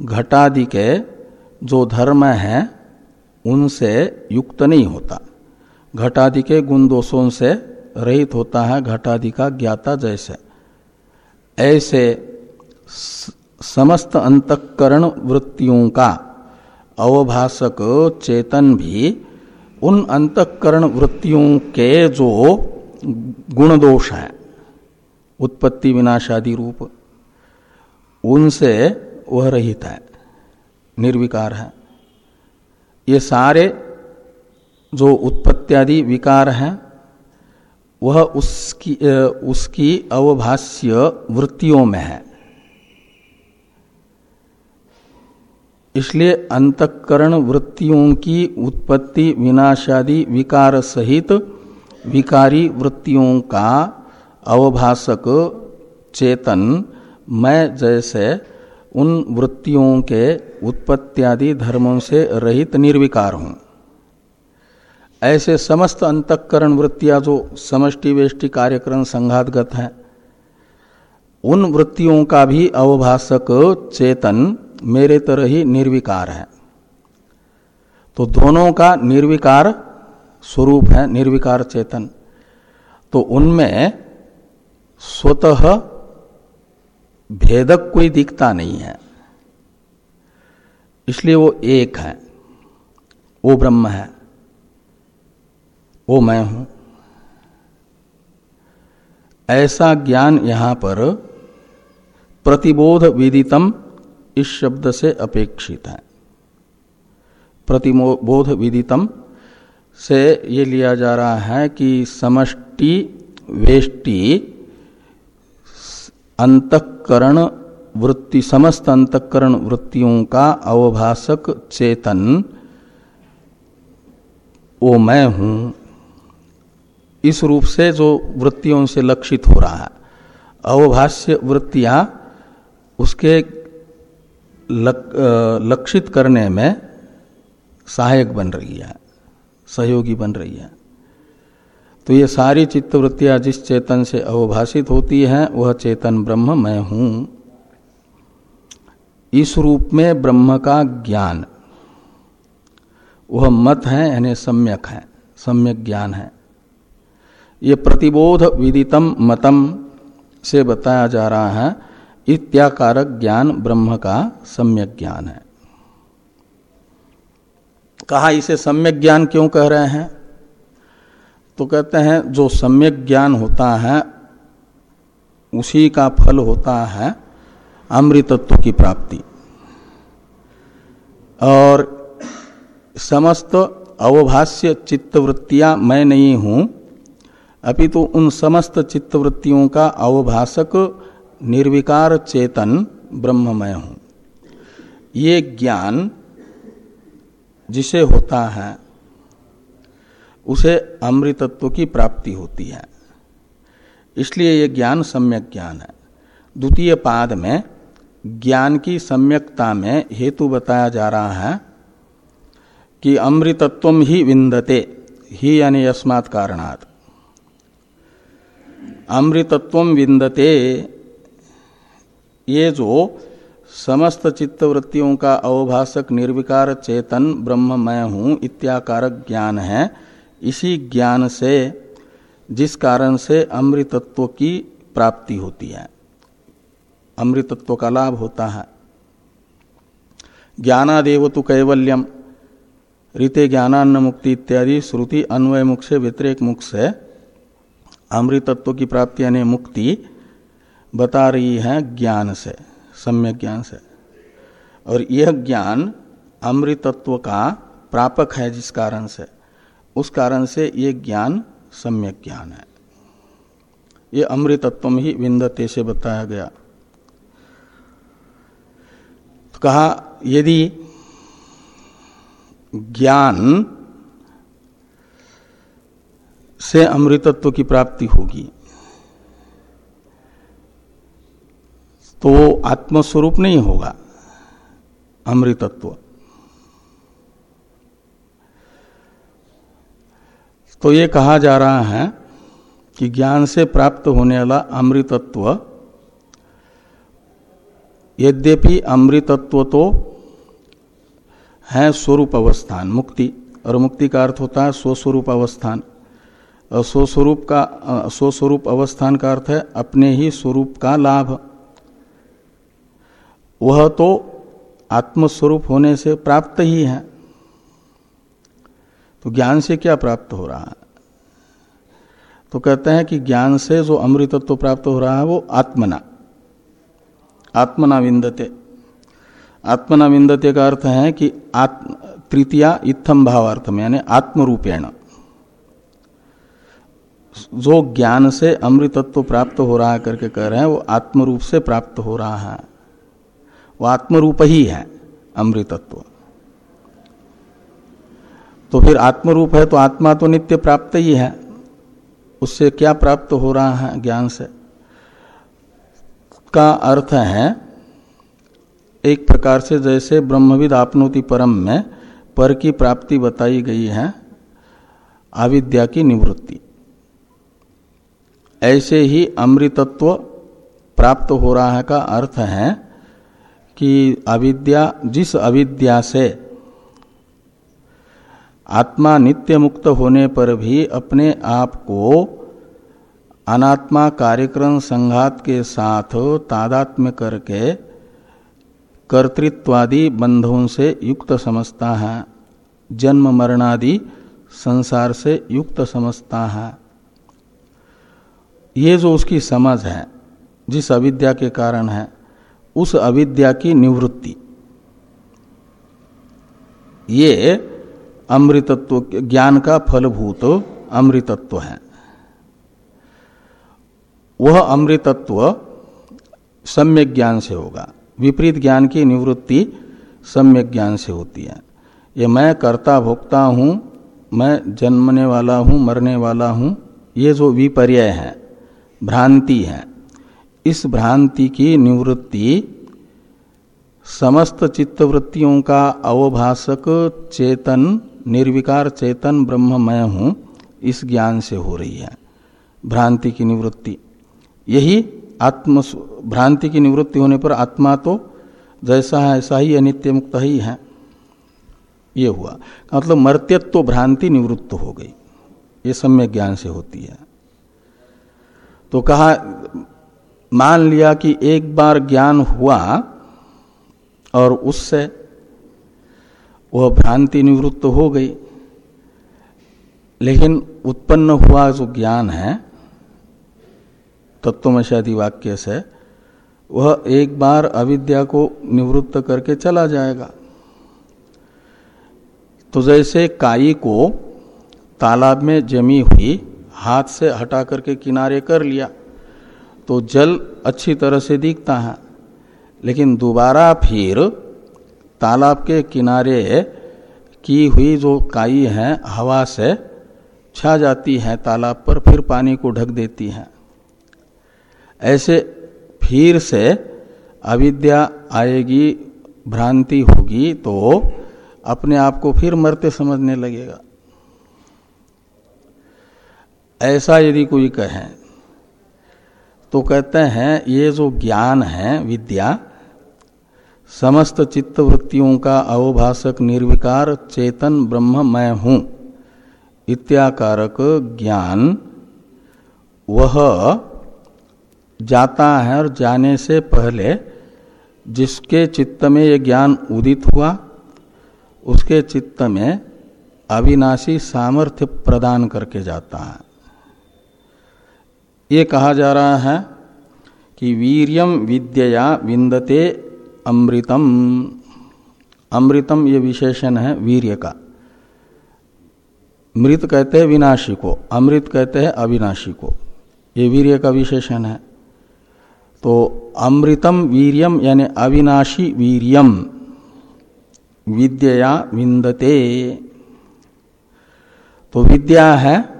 घटादि के जो धर्म है, उनसे युक्त नहीं होता। घटादि के गुण दोषों से रहित होता है, घटादि का ज्ञाता जैसे। ऐसे समस्त अंतकरण वृत्तियों का अवभाषक चेतन भी उन अंतकरण वृत्तियों के जो गुण दोष हैं, उत्पत्ति, विनाशादि रूप, उनसे वह रहित है, निर्विकार है। ये सारे जो उत्पत्त्यादि विकार हैं वह उसकी उसकी अवभाष्य वृत्तियों में है। इसलिए अंतकरण वृत्तियों की उत्पत्ति, विनाशादि, विकार सहित विकारी वृत्तियों का अवभाषक चेतन मैं जैसे उन वृत्तियों के उत्पत्त्यादि धर्मों से रहित निर्विकार हूँ। ऐसे समस्त अंतकरण वृत्तियाँ जो समष्टि वेष्टि कार्यक्रम संघातगत हैं, उन वृत्तियों का भी अवभाषक चेतन मेरे तरह ही निर्विकार है। तो दोनों का निर्विकार स्वरूप है, निर्विकार चेतन। तो उनमें स्वतः भेदक कोई दिखता नहीं है, इसलिए वो एक है, वो ब्रह्म है। वो मैं हूँ। ऐसा ज्ञान यहाँ पर प्रतिबोध विदितम इस शब्द से अपेक्षित है। प्रतिबोध विदितम से ये लिया जा रहा है कि समष्टि वेष्टि अंतकरण वृत्ति, समस्त अंतकरण वृत्तियों का अवभाषक चेतन वो मैं हूँ। इस रूप से जो वृत्तियों से लक्षित हो रहा है। अवभाष्य वृत्तियाँ उसके लक, लक्षित करने में सहायक बन रही है सहयोगी बन रही है। तो ये सारी चित्तवृत्तियाँ जिस चेतन से अवभाषित होती हैं वह चेतन ब्रह्म मैं हूँ। इस रूप में ब्रह्म का ज्ञान वह मत है यानी सम्यक है सम्यक ज्ञान है। ये प्रतिबोध विदितम मतम से बताया जा रहा है, इत्याकारक ज्ञान ब्रह्म का सम्यक ज्ञान है। कहा इसे सम्यक ज्ञान क्यों कह रहे हैं? तो कहते हैं, जो सम्यक ज्ञान होता है, उसी का फल होता है अमृतत्व की प्राप्ति। और समस्त अवभाष्य चित्तवृत्तियाँ मैं नहीं हूँ अपितु तो उन समस्त चित्तवृत्तियों का अवभाषक निर्विकार चेतन ब्रह्ममय हूँ। ये ज्ञान जिसे होता है, उसे अमृतत्व की प्राप्ति होती है। इसलिए यह ज्ञान सम्यक ज्ञान है। द्वितीय पाद में ज्ञान की सम्यकता में हेतु बताया जा रहा है कि अमृतत्व ही विंदते, ही यानी यस्मात् कारणात्। अमृतत्व विंदते ये जो समस्त चित्तवृत्तियों का अवभाषक निर्विकार चेतन ब्रह्म मैं हूँ, इत्याकारक ज्ञान है, इसी ज्ञान से, जिस कारण से अमृतत्व की प्राप्ति होती है। अमृतत्व का लाभ होता है। ज्ञानादेव तो कैवल्यम रीते ज्ञानान्न मुक्ति इत्यादि, श्रुति अन्वय मुख से व्यतिरेक मुख से अमृतत्व की प्राप्ति यानी मुक्ति बता रही है ज्ञान से, सम्यक ज्ञान से। और यह ज्ञान अमृतत्व का प्रापक है जिस कारण से, उस कारण से ये ज्ञान सम्यक ज्ञान है। ये अमृतत्व ही विन्दते से बताया गया। तो कहा, यदि ज्ञान से अमृतत्व की प्राप्ति होगी। तो वो आत्मस्वरूप नहीं होगा, अमृतत्व। तो ये कहा जा रहा है कि ज्ञान से प्राप्त होने वाला अमृतत्व, यद्यपि अमृतत्व तो है स्वरूप अवस्थान, मुक्ति। और मुक्ति का अर्थ होता है स्वस्वरूप अवस्थान। स्वस्वरूप का स्वस्वरूप अवस्थान का अर्थ है अपने ही स्वरूप का लाभ। वह तो आत्मस्वरूप होने से प्राप्त ही है। तो ज्ञान से क्या प्राप्त हो रहा है? तो कहते हैं कि ज्ञान से जो अमृतत्व तो प्राप्त हो रहा है वो आत्मना। आत्मना विंदते। आत्मना विंदते का अर्थ है कि आत्म तृतीया इत्थम भावार्थ में यानी आत्मरूपेण। जो ज्ञान से अमृतत्व प्राप्त हो रहा है करके कह रहे हैं, वो आत्मरूप से प्राप्त हो रहा है। वो आत्मरूप ही है, अमृतत्व। तो फिर आत्मरूप है तो आत्मा तो नित्य प्राप्त ही है। उससे क्या प्राप्त हो रहा है ज्ञान से? का अर्थ है, एक प्रकार से जैसे ब्रह्मविद आपनोति परम में पर की प्राप्ति बताई गई है, अविद्या की निवृत्ति। ऐसे ही अमृतत्व प्राप्त हो रहा है का अर्थ है कि अविद्या, जिस अविद्या से आत्मा नित्य मुक्त होने पर भी अपने आप को अनात्मा कार्यक्रम संघात के साथ तादात्म्य करके कर्तृत्वादि बंधों से युक्त समझता है, जन्म मरणादि संसार से युक्त समझता है। ये जो उसकी समझ है, जिस अविद्या के कारण है, उस अविद्या की निवृत्ति। ये अमृतत्व, ज्ञान का फलभूत अमृतत्व है। वह अमृतत्व सम्यक ज्ञान से होगा। विपरीत ज्ञान की निवृत्ति सम्यक ज्ञान से होती है। ये मैं कर्ता भोक्ता हूँ, मैं जन्मने वाला हूँ, मरने वाला हूँ, ये जो विपर्य है भ्रांति है। इस भ्रांति की निवृत्ति समस्त चित्तवृत्तियों का अवभाषक चेतन, निर्विकार चेतन ब्रह्म मैं हूँ, इस ज्ञान से हो रही है। भ्रांति की निवृत्ति। यही आत्म भ्रांति की निवृत्ति होने पर आत्मा तो जैसा है, ऐसा ही अनित्य मुक्त ही है। ये हुआ। मतलब मर्त्यत्व तो भ्रांति निवृत्त हो गई। ये सम्यक ज्ञान से होती है। तो कहा, मान लिया कि एक बार ज्ञान हुआ और उससे वह भ्रांति निवृत्त हो गई। लेकिन उत्पन्न हुआ जो ज्ञान है, तत्वमशादी वाक्य से, वह एक बार अविद्या को निवृत्त करके चला जाएगा। तो जैसे काई को तालाब में जमी हुई हाथ से हटा करके किनारे कर लिया। तो जल अच्छी तरह से दिखता है। लेकिन दोबारा फिर तालाब के किनारे की हुई जो काई है, हवा से छा जाती है, तालाब पर फिर पानी को ढक देती है। ऐसे फिर से अविद्या आएगी, भ्रांति होगी तो अपने आप को फिर मरते समझने लगेगा। ऐसा यदि कोई कहे तो कहते हैं, ये जो ज्ञान है, विद्या, समस्त चित्त वृत्तियों का अवभाषक निर्विकार चेतन ब्रह्म मैं हूँ, इत्याकारक ज्ञान, वह जाता है और जाने से पहले जिसके चित्त में ये ज्ञान उदित हुआ, उसके चित्त में अविनाशी सामर्थ्य प्रदान करके जाता है। ये कहा जा रहा है कि वीरियम विद्या विंदते अमृतम। अमृतम ये विशेषण है वीर्य का। मृत कहते हैं विनाशी को, अमृत कहते हैं अविनाशी को। ये वीर्य का विशेषण है। तो अमृतम वीरियम यानी अविनाशी वीरियम। विद्या विंदते। तो विद्या है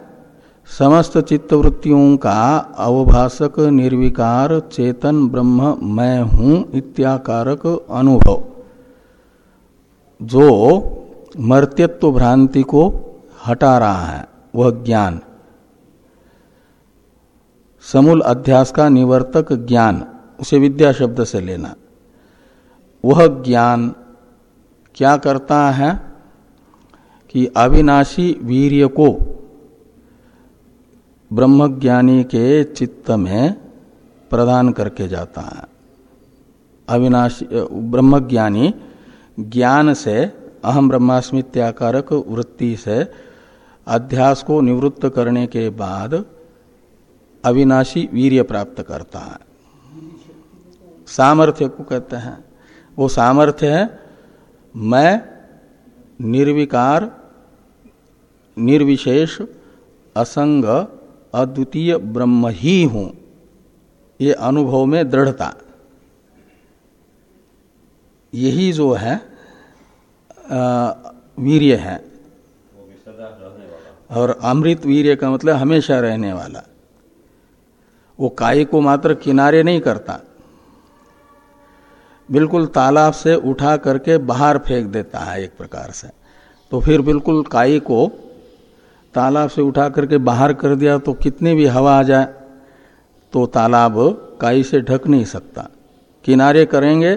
समस्त चित्तवृत्तियों का अवभाषक, निर्विकार, चेतन, ब्रह्म, मैं हूँ इत्याकारक अनुभव। जो मर्त्यत्व भ्रांति को हटा रहा है, वह ज्ञान। समूल अध्यास का निवर्तक ज्ञान, उसे विद्या शब्द से लेना। वह ज्ञान क्या करता है कि अविनाशी वीर्य को ब्रह्मज्ञानी के चित्त में प्रदान करके जाता है। अविनाशी ब्रह्मज्ञानी ज्ञान से, अहम ब्रह्मास्मित्याकारक वृत्ति से अध्यास को निवृत्त करने के बाद अविनाशी वीर्य प्राप्त करता है। सामर्थ्य को कहते हैं। वो सामर्थ्य है, मैं निर्विकार, निर्विशेष, असंग अद्वितीय ब्रह्म ही हूँ। ये अनुभव में दृढ़ता। यही जो है वीर्य है। और अमृत वीर्य का मतलब हमेशा रहने वाला। वो काय को मात्र किनारे नहीं करता। बिल्कुल तालाब से उठा करके बाहर फेंक देता है एक प्रकार से। तो फिर बिल्कुल काई को तालाब से उठा करके बाहर कर दिया तो कितनी भी हवा आ जाए तो तालाब काई से ढक नहीं सकता। किनारे करेंगे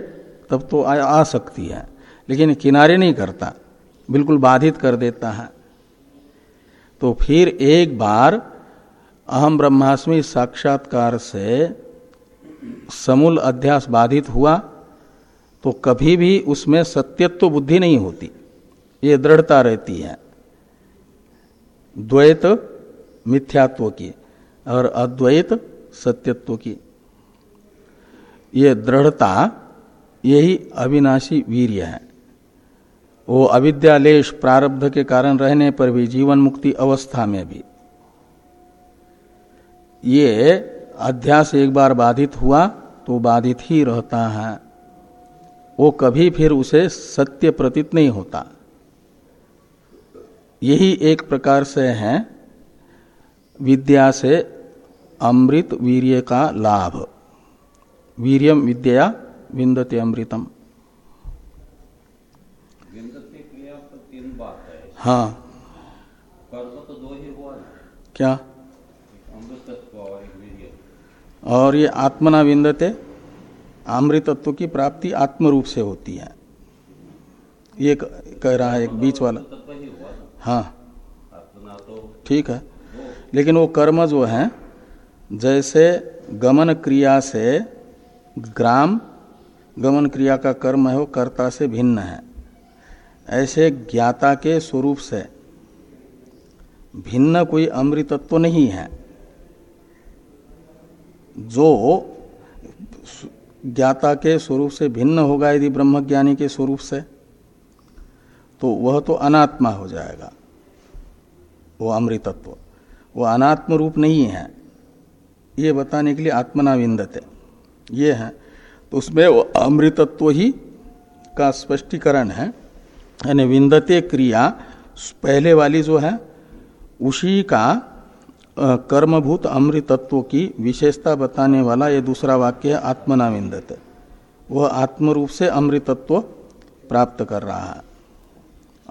तब तो आ, आ सकती है। लेकिन किनारे नहीं करता बिल्कुल बाधित कर देता है। तो फिर एक बार अहम ब्रह्मास्मि साक्षात्कार से समूल अध्यास बाधित हुआ तो कभी भी उसमें सत्यत्व बुद्धि नहीं होती। ये दृढ़ता रहती है। द्वैत मिथ्यात्व की और अद्वैत सत्यत्व की। ये दृढ़ता यही अविनाशी वीर्य है। वो अविद्यालेश प्रारब्ध के कारण रहने पर भी, जीवन मुक्ति अवस्था में भी। ये अध्यास एक बार बाधित हुआ तो बाधित ही रहता है। वो कभी फिर उसे सत्य प्रतीत नहीं होता। यही एक प्रकार से है विद्या से अमृत वीर्य का लाभ। वीरियम विद्या विंदते अमृतम। हाँ। तो दो ही हुआ क्या? और ये आत्मना विंदते अमृतत्व की प्राप्ति आत्म रूप से होती है। ये कह रहा है एक बीच वाला। हाँ। ठीक है। लेकिन वो कर्म जो है, जैसे गमन क्रिया से ग्राम, गमन क्रिया का कर्म है, वो कर्ता से भिन्न है। ऐसे ज्ञाता के स्वरूप से भिन्न कोई अमृतत्व नहीं है। जो ज्ञाता के स्वरूप से भिन्न होगा यदि ब्रह्मज्ञानी के स्वरूप से तो वह तो अनात्मा हो जाएगा। वो अमृतत्व। वो अनात्म रूप नहीं है। ये बताने के लिए आत्मना विंदते ये है। तो उसमें वो अमृतत्व ही का स्पष्टीकरण है। यानी विंदते क्रिया पहले वाली जो है, उसी का कर्मभूत अमृतत्व की विशेषता बताने वाला ये दूसरा वाक्य है आत्मना विंदते वह आत्म रूप से अमृतत्व प्राप्त कर रहा है।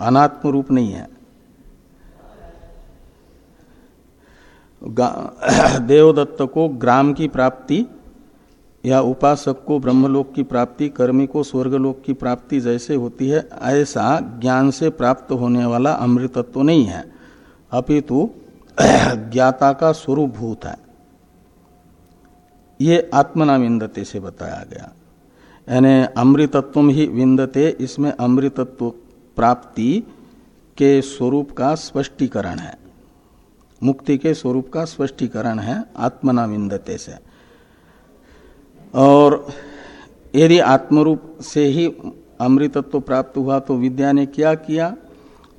अनात्म रूप नहीं है। [clears throat] देवदत्त को ग्राम की प्राप्ति या उपासक को ब्रह्मलोक की प्राप्ति, कर्मी को स्वर्गलोक की प्राप्ति जैसे होती है, ऐसा ज्ञान से प्राप्त होने वाला अमृतत्व नहीं है। अपितु [clears throat] ज्ञाता का स्वरूप भूत है। ये आत्मना विंदते से बताया गया। यानी अमृतत्व ही विंदते, इसमें अमृतत्व प्राप्ति के स्वरूप का स्पष्टीकरण है। मुक्ति के स्वरूप का स्पष्टीकरण है आत्मना विंदते से। और यदि आत्मरूप से ही अमृतत्व प्राप्त हुआ तो विद्या ने क्या किया?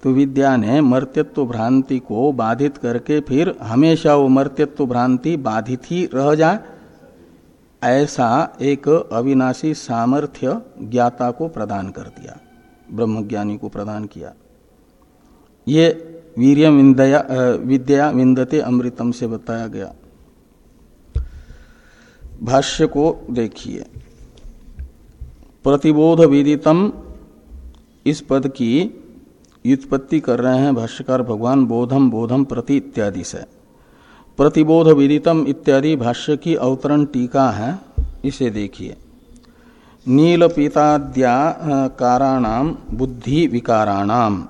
तो विद्या ने मर्त्यत्व भ्रांति को बाधित करके फिर हमेशा वो मर्त्यत्व भ्रांति बाधित ही रह जाए। ऐसा एक अविनाशी सामर्थ्य ज्ञाता को प्रदान कर दिया। ब्रह्मज्ञानी को प्रदान किया। ये वीर्य विद्या विंदते अमृतम से बताया गया। भाष्य को देखिए। प्रतिबोध विदितम इस पद की व्युत्पत्ति कर रहे हैं भाष्यकार भगवान बोधम बोधम प्रति इत्यादि से। प्रतिबोध विदितम इत्यादि भाष्य की अवतरण टीका है, इसे देखिए। नील पीताद्या काराणाम बुद्धि विकाराणाम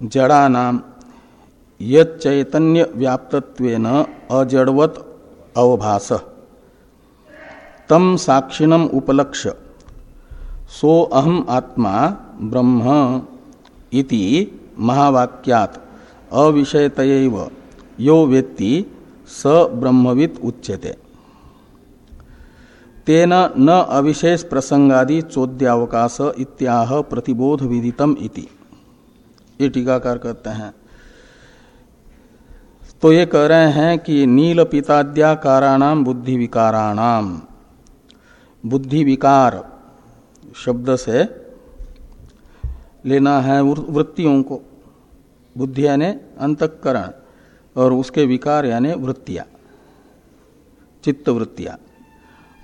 जड़ानाम यैतन्य व्याप्तत्वेन अजड़वत अवभास। तम साक्षिणम उपलक्ष्य सो अहम आत्मा, ब्रह्म इति महावाक्यात अविषयतयैव। यो वेत्ति स ब्रह्मविद उच्यते। तेन न अविशेष प्रसंगादि चोद्यावकाश इत्याह प्रतिबोध विदितम इति। ये टीकाकार कहते हैं। तो ये कह रहे हैं कि नील पिताद्याकाराणाम बुद्धि विकाराणाम बुद्धि विकार शब्द से लेना है वृत्तियों को। बुद्धि यानी अंतकरण और उसके विकार यानी वृत्तियाँ चित्त वृत्तियाँ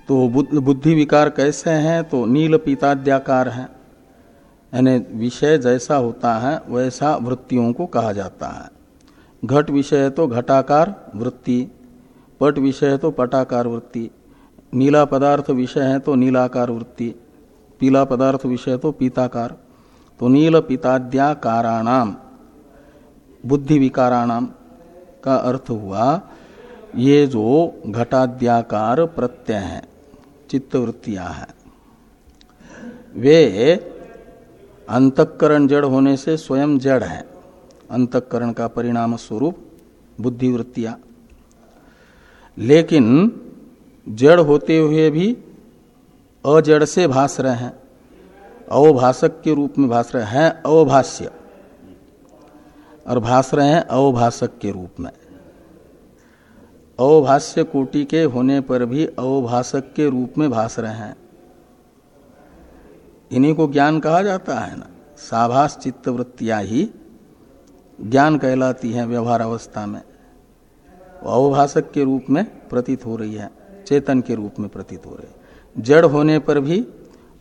तो बुद्धि विकार कैसे हैं? तो नील पीताद्याकार है। यानी विषय जैसा होता है, वैसा वृत्तियों को कहा जाता है। घट विषय तो घटाकार वृत्ति, पट विषय तो पटाकार वृत्ति, नीला पदार्थ विषय है तो नीलाकार वृत्ति, पीला पदार्थ विषय तो पीताकार। तो नील पिताद्याकाराणाम बुद्धि विकाराणाम का अर्थ हुआ, ये जो घटाद्याकार प्रत्यय है। चित्तवृत्तियाँ। हैं वे अंतकरण जड़ होने से स्वयं जड़ है। अंतकरण का परिणाम स्वरूप बुद्धिवृत्तियाँ। लेकिन जड़ होते हुए भी अजड़ से भास रहे हैं। अवभाषक के रूप में भास रहे हैं, अवभाष्य। और भास रहे हैं अवभाषक के रूप में। अवभाष्य कोटि के होने पर भी अवभाषक के रूप में भास रहे हैं। इन्हीं को ज्ञान कहा जाता है ना? साभास चित्त वृत्तियाँ ही ज्ञान कहलाती हैं व्यवहार अवस्था में। अवभाषक के रूप में प्रतीत हो रही है, चेतन के रूप में प्रतीत हो रही है। जड़ होने पर भी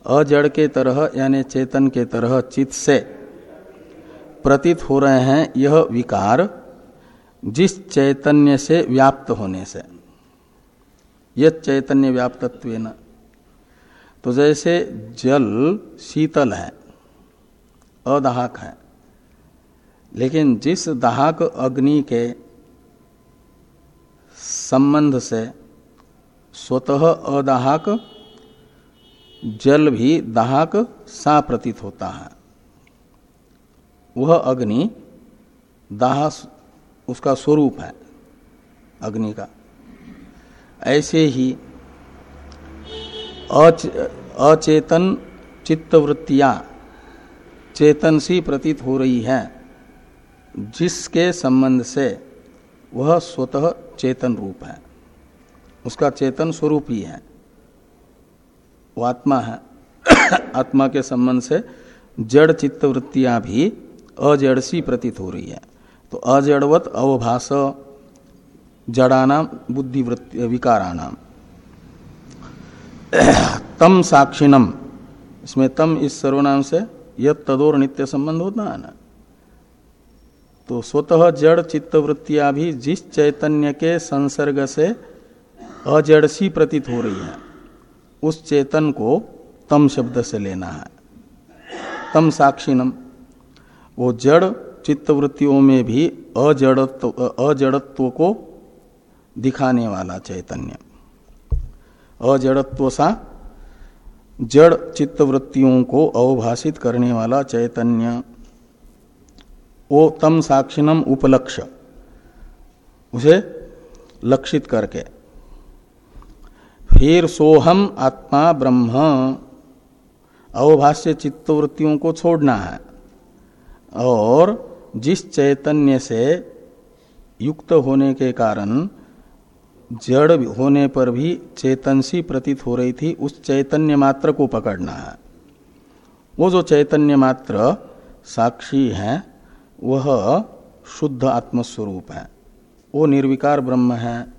अजड़ के तरह, यानी चेतन के तरह चित्त से प्रतीत हो रहे हैं, यह विकार जिस चैतन्य से व्याप्त होने से यह चैतन्य व्याप्तत्व न तो जैसे जल शीतल है, अदाहक है, लेकिन जिस दाहक अग्नि के संबंध से स्वतः अदाहक, जल भी दाहक सा प्रतीत होता है। वह अग्नि दाह उसका स्वरूप है, अग्नि का। ऐसे ही अचेतन चित्तवृत्तियाँ चेतन सी प्रतीत हो रही है, जिसके संबंध से वह स्वतः चेतन रूप है। उसका चेतन स्वरूप ही है। वो आत्मा है। [coughs] आत्मा के संबंध से जड़ चित्तवृत्तियाँ भी अजड़ सी प्रतीत हो रही है। तो अजड़वत अवभाष जड़ानाम बुद्धिवृत्ति विकाराणाम तम साक्षिणम, इसमें तम इस सर्वनाम से यद तदोर नित्य संबंध होता है ना। तो स्वतः जड़ चित्तवृत्तियाँ भी जिस चैतन्य के संसर्ग से अजड़ सी प्रतीत हो रही है, उस चेतन को तम शब्द से लेना है। तम साक्षिणम, वो जड़ चित्तवृत्तियों में भी अजड़त्व अजड़त्व को दिखाने वाला चैतन्य। अजड़त्व सा जड़ चित्तवृत्तियों को अवभाषित करने वाला चैतन्य। वो तम साक्षिणम उपलक्ष्य उसे लक्षित करके। फिर सोहम आत्मा ब्रह्म, अवभाष्य चित्तवृत्तियों को छोड़ना है। और जिस चैतन्य से युक्त होने के कारण, जड़ होने पर भी चेतन सी प्रतीत हो रही थी, उस चैतन्य मात्र को पकड़ना है। वो जो चैतन्य मात्र साक्षी है, वह शुद्ध आत्मस्वरूप है। वो निर्विकार ब्रह्म है,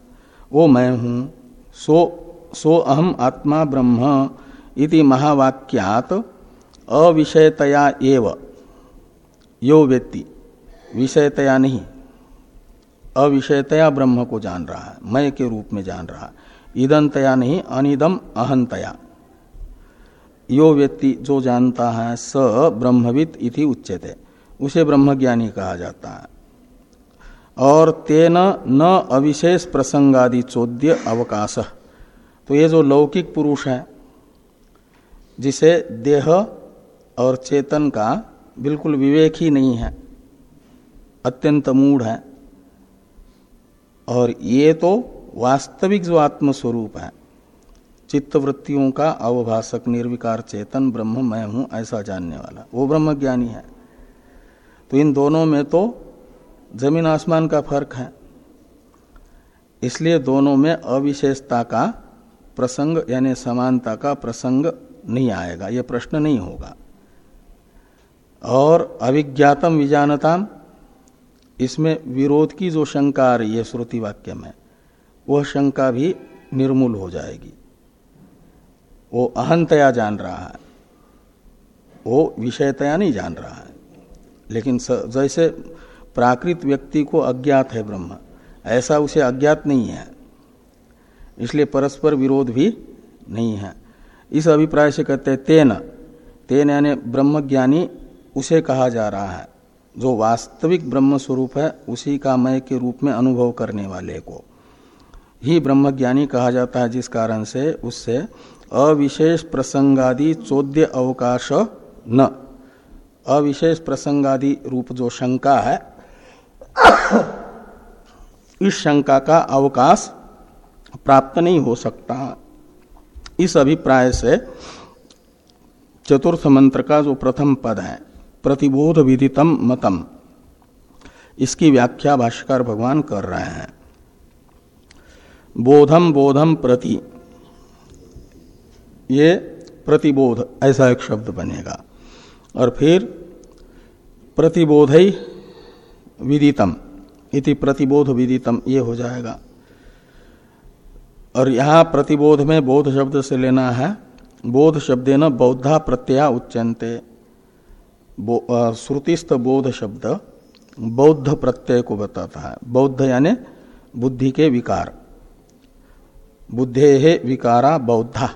वो मैं हूँ, सो सो अहम आत्मा ब्रह्म इति महावाक्यात अविषयतया एव। यो व्यक्ति। विषयतया नहीं, अविषयतया ब्रह्म को जान रहा है, मय के रूप में जान रहा है। ईदंतया नहीं, अनिदम अहंतया। यो व्यक्ति जो जानता है, स ब्रह्मविद इति उच्चते उसे ब्रह्मज्ञानी कहा जाता है। और तेन न अविशेष प्रसंगादि चोद्य अवकाश। तो ये जो लौकिक पुरुष है, जिसे देह और चेतन का बिल्कुल विवेक ही नहीं है अत्यंत मूढ़ है। और ये तो वास्तविक जो आत्मस्वरूप है चित्त वृत्तियों का अवभाषक निर्विकार चेतन ब्रह्म मैं हूँ ऐसा जानने वाला। वो ब्रह्म ज्ञानी है। तो इन दोनों में तो ज़मीन आसमान का फ़र्क है। इसलिए दोनों में अविशेषता का प्रसंग, यानी समानता का प्रसंग नहीं आएगा। यह प्रश्न नहीं होगा। और अविज्ञातम विजानताम इसमें विरोध की जो शंका आ रही है श्रुति वाक्य में, वह शंका भी निर्मूल हो जाएगी। वो अहंतया जान रहा है। वो विषयतया नहीं जान रहा है। लेकिन जैसे प्राकृत व्यक्ति को अज्ञात है ब्रह्म, ऐसा उसे अज्ञात नहीं है। इसलिए परस्पर विरोध भी नहीं है। इस अभिप्राय से कहते हैं, तेन। तेन यानी ब्रह्मज्ञानी उसे कहा जा रहा है। जो वास्तविक ब्रह्म स्वरूप है, उसी का मय के रूप में अनुभव करने वाले को। ही ब्रह्मज्ञानी कहा जाता है, जिस कारण से उससे अविशेष प्रसंगादि चौद्य अवकाश न। अविशेष प्रसंगादि रूप जो शंका है, इस शंका का अवकाश प्राप्त नहीं हो सकता। इस अभिप्राय से चतुर्थ मंत्र का जो प्रथम पद है प्रतिबोध विदितम मतम। इसकी व्याख्या भाष्कर भगवान कर रहे हैं। बोधम बोधम प्रति। ये प्रतिबोध, ऐसा एक शब्द बनेगा। और फिर प्रतिबोध विदितम। इति प्रतिबोध विदितम ये हो जाएगा। और यहाँ प्रतिबोध में बोध शब्द से लेना है। बोध शब्द न बौद्धा प्रत्यय उच्चनते श्रुतिस्थ बोध शब्द बौद्ध प्रत्यय को बताता है। बौद्ध यानी बुद्धि के विकार। बुद्धे है विकारा बौद्धा।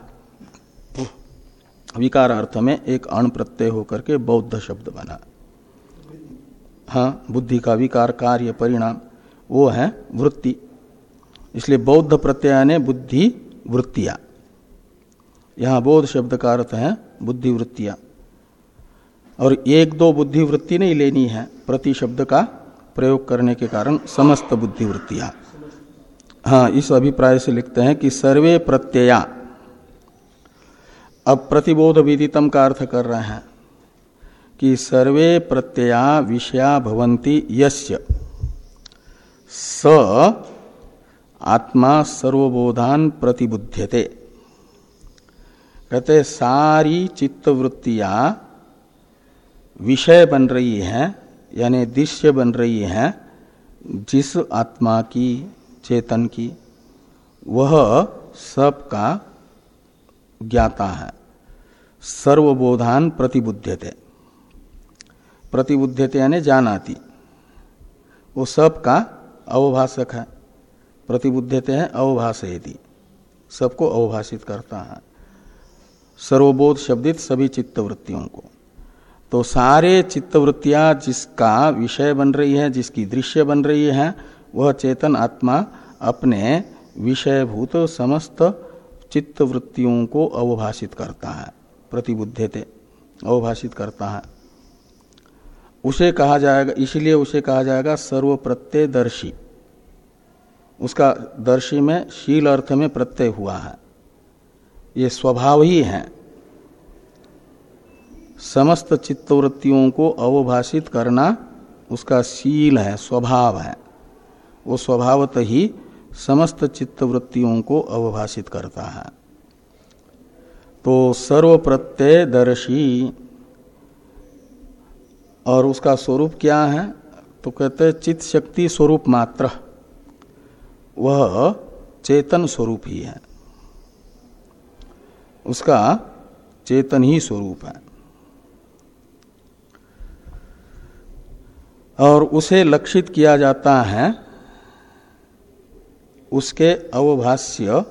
विकार अर्थ में एक अण प्रत्यय होकर के बौद्ध शब्द बना। हाँ बुद्धि का विकार, कार्य, परिणाम, वो है वृत्ति। इसलिए बौद्ध प्रत्यय ने बुद्धि वृत्तियाँ। यहाँ बौद्ध शब्द का अर्थ है बुद्धि वृत्तियाँ। और एक दो बुद्धि वृत्ति नहीं लेनी है प्रति शब्द का प्रयोग करने के कारण समस्त बुद्धि वृत्तियाँ हाँ इस अभिप्राय से लिखते हैं कि सर्वे प्रत्यया। अब प्रतिबोध विदितम का अर्थ कर रहे हैं कि सर्वे प्रत्यया विषया भवंती यस्य। स आत्मा सर्वबोधान प्रतिबुध्यते। कहते सारी चित्तवृत्तियाँ विषय बन रही है, यानी दृश्य बन रही है, जिस आत्मा की, चेतन की, वह सबका ज्ञाता है। सर्वबोधान प्रतिबुद्धते प्रतिबुद्धते यानी जानाती। वो सबका अवभाषक है। प्रतिबुद्धते हैं, अवभाषयति। सबको अवभाषित करता है। सर्वबोध शब्दित सभी चित्तवृत्तियों को। तो सारे चित्तवृत्तियाँ जिसका विषय बन रही है, जिसकी दृश्य बन रही है, वह चेतन आत्मा अपने विषयभूत समस्त चित्तवृत्तियों को अवभाषित करता है, प्रतिबुद्धते अवभाषित करता है। उसे कहा जाएगा, इसलिए उसे कहा जाएगा सर्व प्रत्यय दर्शी उसका दर्शी में, शील अर्थ में प्रत्यय हुआ है। ये स्वभाव ही है। समस्त चित्तवृत्तियों को अवभाषित करना उसका शील है, स्वभाव है। वो स्वभावत ही समस्त चित्तवृत्तियों को अवभाषित करता है। तो सर्व प्रत्यय दर्शी और उसका स्वरूप क्या है? तो कहते हैं चित्त शक्ति स्वरूप मात्र। वह चेतन स्वरूप ही है। उसका चेतन ही स्वरूप है। और उसे लक्षित किया जाता है उसके अवभाष्य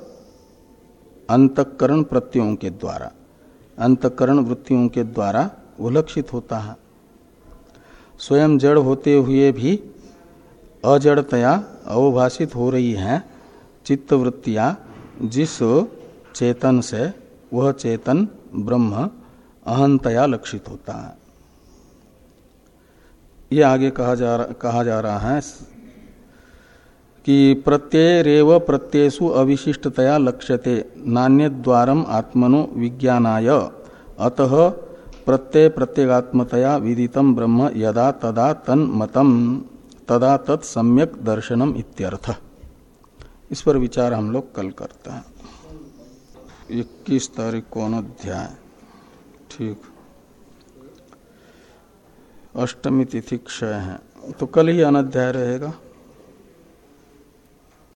अंतकरण प्रत्ययों के द्वारा, अंतकरण वृत्तियों के द्वारा वो लक्षित होता है। स्वयं जड़ होते हुए भी अजड़तया अवभाषित हो रही हैं चित्तवृत्तियाँ, जिस चेतन से वह चेतन ब्रह्म अहंतया लक्षित होता है। ये आगे कहा जा रहा, कहा जा रहा है कि प्रत्यय रेव प्रत्ययसु अविशिष्टतया लक्ष्यते नान्य द्वारम आत्मनो विज्ञानाय। अतः प्रत्यय प्रत्येगात्मतया विदितम ब्रह्म यदा तदा तन मतम, तदा तत् सम्यक दर्शनम इत्यर्थ। इस पर विचार हम लोग कल करते हैं। इक्कीस तारीख को अध्याय ठीक। अष्टमी तिथि क्षय है। तो कल ही अनाध्याय रहेगा।